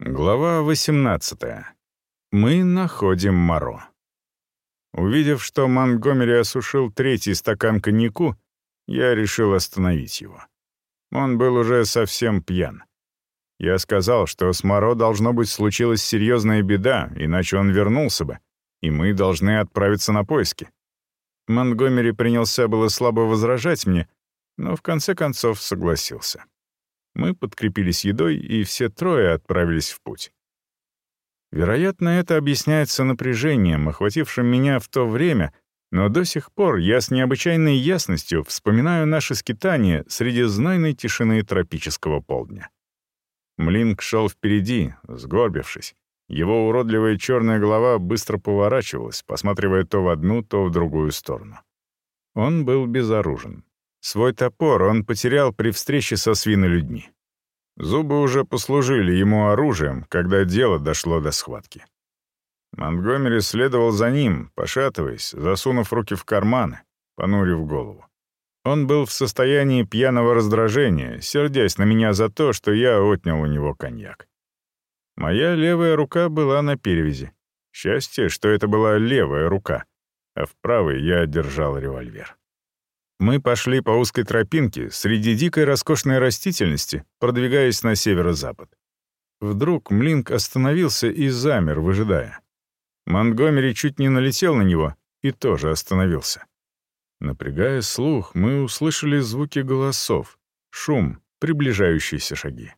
Глава 18. Мы находим Моро. Увидев, что Монгомери осушил третий стакан коньяку, я решил остановить его. Он был уже совсем пьян. Я сказал, что с Моро должно быть случилась серьезная беда, иначе он вернулся бы, и мы должны отправиться на поиски. Монгомери принялся было слабо возражать мне, но в конце концов согласился. Мы подкрепились едой, и все трое отправились в путь. Вероятно, это объясняется напряжением, охватившим меня в то время, но до сих пор я с необычайной ясностью вспоминаю наши скитания среди знойной тишины тропического полдня. Млинк шел впереди, сгорбившись. Его уродливая черная голова быстро поворачивалась, посматривая то в одну, то в другую сторону. Он был безоружен. Свой топор он потерял при встрече со свинолюдьми. Зубы уже послужили ему оружием, когда дело дошло до схватки. Монтгомери следовал за ним, пошатываясь, засунув руки в карманы, понурив голову. Он был в состоянии пьяного раздражения, сердясь на меня за то, что я отнял у него коньяк. Моя левая рука была на перевязи. Счастье, что это была левая рука, а в правой я держал револьвер. Мы пошли по узкой тропинке среди дикой роскошной растительности, продвигаясь на северо-запад. Вдруг Млинк остановился и замер, выжидая. Монгомери чуть не налетел на него и тоже остановился. Напрягая слух, мы услышали звуки голосов, шум, приближающиеся шаги.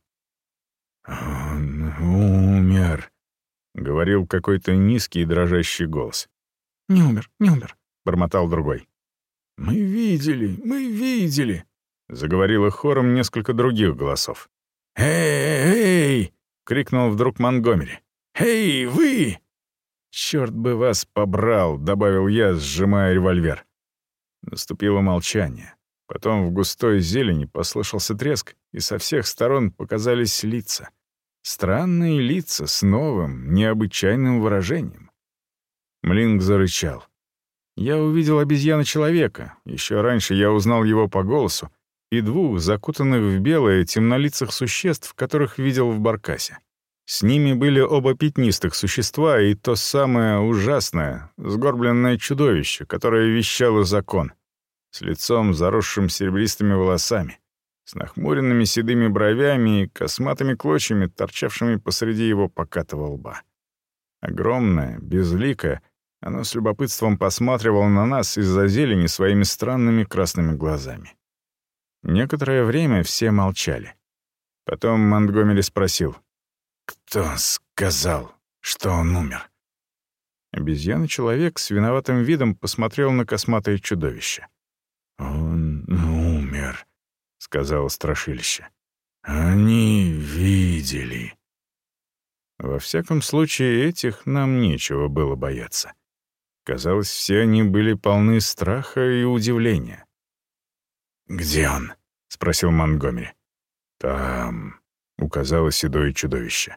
«Он умер», — говорил какой-то низкий и дрожащий голос. «Не умер, не умер», — бормотал другой. «Мы видели, мы видели», — заговорило хором несколько других голосов. «Эй, эй!» — крикнул вдруг Монгомери. «Эй, вы!» «Черт бы вас побрал!» — добавил я, сжимая револьвер. Наступило молчание. Потом в густой зелени послышался треск, и со всех сторон показались лица. Странные лица с новым, необычайным выражением. Млинг зарычал. Я увидел обезьяна-человека, еще раньше я узнал его по голосу, и двух закутанных в белое темнолицых существ, которых видел в баркасе. С ними были оба пятнистых существа и то самое ужасное, сгорбленное чудовище, которое вещало закон, с лицом, заросшим серебристыми волосами, с нахмуренными седыми бровями и косматыми клочьями, торчавшими посреди его покатого лба. Огромное, безликое, оно с любопытством посматривало на нас из-за зелени своими странными красными глазами. Некоторое время все молчали. Потом Монтгомери спросил, «Кто сказал, что он умер?» Обезьяна-человек с виноватым видом посмотрел на косматое чудовище. «Он умер», — сказал страшилище. «Они видели». Во всяком случае, этих нам нечего было бояться. Казалось, все они были полны страха и удивления. «Где он?» — спросил Монгомери. «Там», — указало седое чудовище.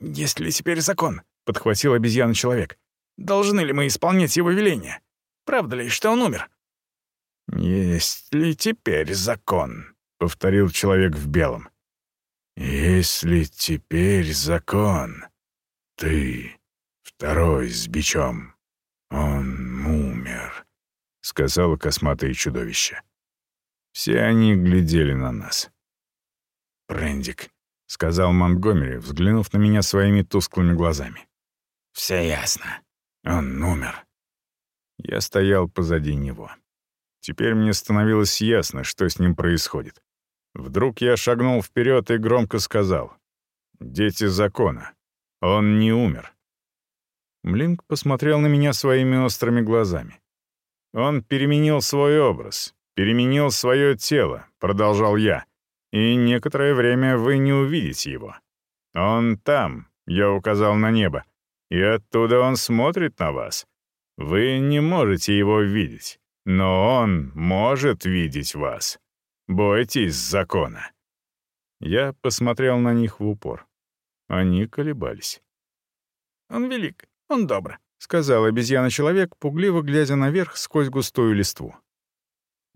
«Есть ли теперь закон?» — подхватил обезьяна-человек. «Должны ли мы исполнять его веления? Правда ли, что он умер?» «Есть ли теперь закон?» — повторил человек в белом. «Есть ли теперь закон? Ты, второй с бичом, «Он умер», — сказала косматое чудовище. Все они глядели на нас. «Брендик», — сказал Монтгомери, взглянув на меня своими тусклыми глазами. «Все ясно. Он умер». Я стоял позади него. Теперь мне становилось ясно, что с ним происходит. Вдруг я шагнул вперед и громко сказал. «Дети закона. Он не умер. Млинк посмотрел на меня своими острыми глазами. «Он переменил свой образ, переменил свое тело», — продолжал я, «и некоторое время вы не увидите его. Он там», — я указал на небо, «и оттуда он смотрит на вас. Вы не можете его видеть, но он может видеть вас. Бойтесь закона». Я посмотрел на них в упор. Они колебались. «Он велик», «Он добр», — сказал обезьяна-человек, пугливо глядя наверх сквозь густую листву.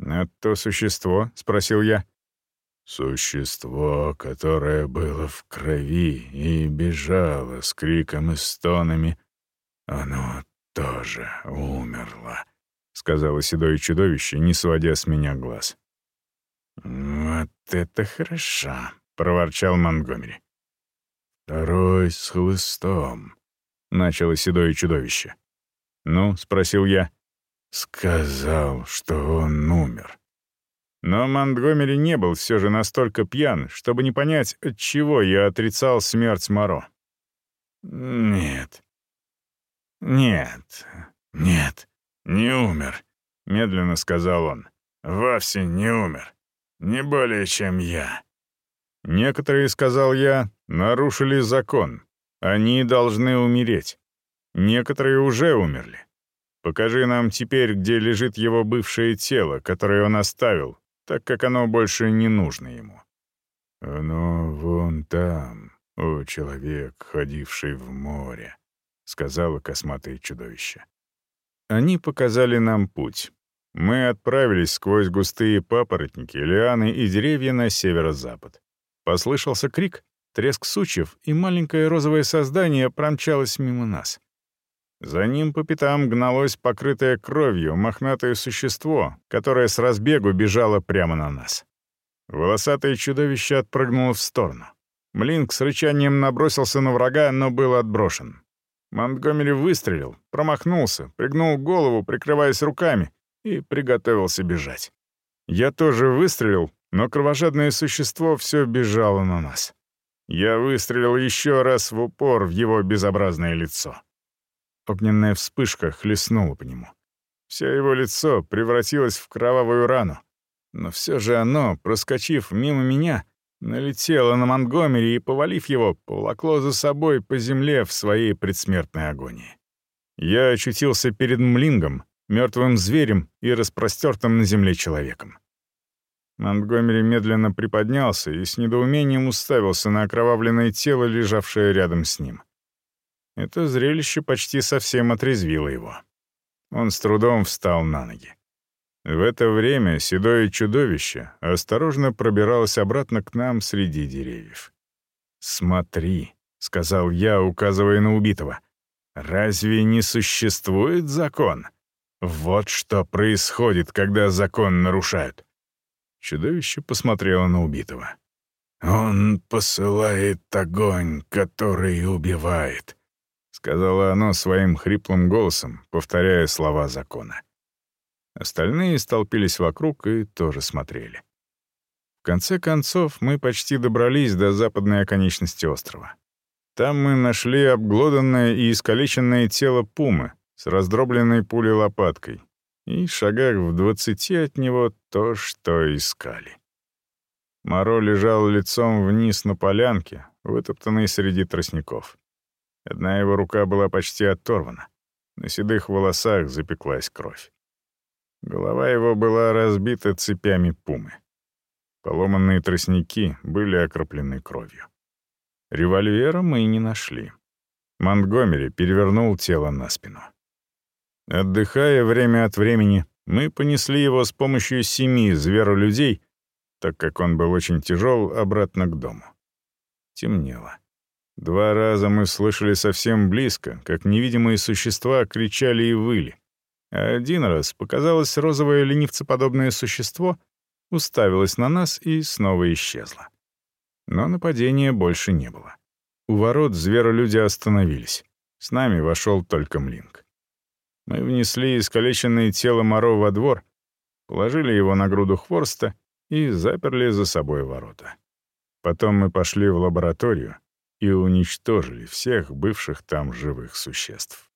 «А то существо?» — спросил я. Существо, которое было в крови и бежало с криком и стонами, оно тоже умерло, — сказала седое чудовище, не сводя с меня глаз. «Вот это хорошо», — проворчал Монгомери. «Второй с хлыстом», — начало седое чудовище. «Ну?» — спросил я. «Сказал, что он умер». Но Монтгомери не был все же настолько пьян, чтобы не понять, от чего я отрицал смерть Моро. «Нет. Нет. Нет. Не умер», — медленно сказал он. «Вовсе не умер. Не более, чем я». «Некоторые, — сказал я, — нарушили закон. Они должны умереть. Некоторые уже умерли. Покажи нам теперь, где лежит его бывшее тело, которое он оставил, так как оно больше не нужно ему. «Оно вон там, о человек, ходивший в море», — сказала косматое чудовище. Они показали нам путь. Мы отправились сквозь густые папоротники, лианы и деревья на северо-запад. Послышался крик, треск сучьев, и маленькое розовое создание промчалось мимо нас. За ним по пятам гналось покрытое кровью мохнатое существо, которое с разбегу бежало прямо на нас. Волосатое чудовище отпрыгнуло в сторону. Млинк с рычанием набросился на врага, но был отброшен. Монтгомери выстрелил, промахнулся, пригнул голову, прикрываясь руками, и приготовился бежать. Я тоже выстрелил, но кровожадное существо все бежало на нас. Я выстрелил еще раз в упор в его безобразное лицо. Огненная вспышка хлестнула по нему. Все его лицо превратилось в кровавую рану. Но все же оно, проскочив мимо меня, налетело на Монгомери и, повалив его, поволокло за собой по земле в своей предсмертной агонии. Я очутился перед Млингом, мертвым зверем и распростертым на земле человеком. Монтгомери медленно приподнялся и с недоумением уставился на окровавленное тело, лежавшее рядом с ним. Это зрелище почти совсем отрезвило его. Он с трудом встал на ноги. В это время седое чудовище осторожно пробиралось обратно к нам среди деревьев. «Смотри», — сказал я, указывая на убитого, — «разве не существует закон? Вот что происходит, когда закон нарушают». Чудовище посмотрело на убитого. «Он посылает огонь, который убивает», сказала оно своим хриплым голосом, повторяя слова закона. Остальные столпились вокруг и тоже смотрели. В конце концов, мы почти добрались до западной оконечности острова. Там мы нашли обглоданное и искалеченное тело пумы с раздробленной пулей лопаткой и, шагах в двадцати от него, то, что искали. Моро лежал лицом вниз на полянке, вытоптанной среди тростников. Одна его рука была почти оторвана. На седых волосах запеклась кровь. Голова его была разбита цепями пумы. Поломанные тростники были окроплены кровью. Револьвера мы не нашли. Монтгомери перевернул тело на спину. Отдыхая время от времени, мы понесли его с помощью семи зверолюдей, так как он был очень тяжел, обратно к дому. Темнело. Два раза мы слышали совсем близко, как невидимые существа кричали и выли. А один раз показалось розовое ленивцеподобное существо, уставилось на нас и снова исчезло. Но нападения больше не было. У ворот зверолюди остановились. С нами вошел только Млинк. Мы внесли искалеченное тело Моро во двор, положили его на груду хворста и заперли за собой ворота. Потом мы пошли в лабораторию, и уничтожили всех бывших там живых существ.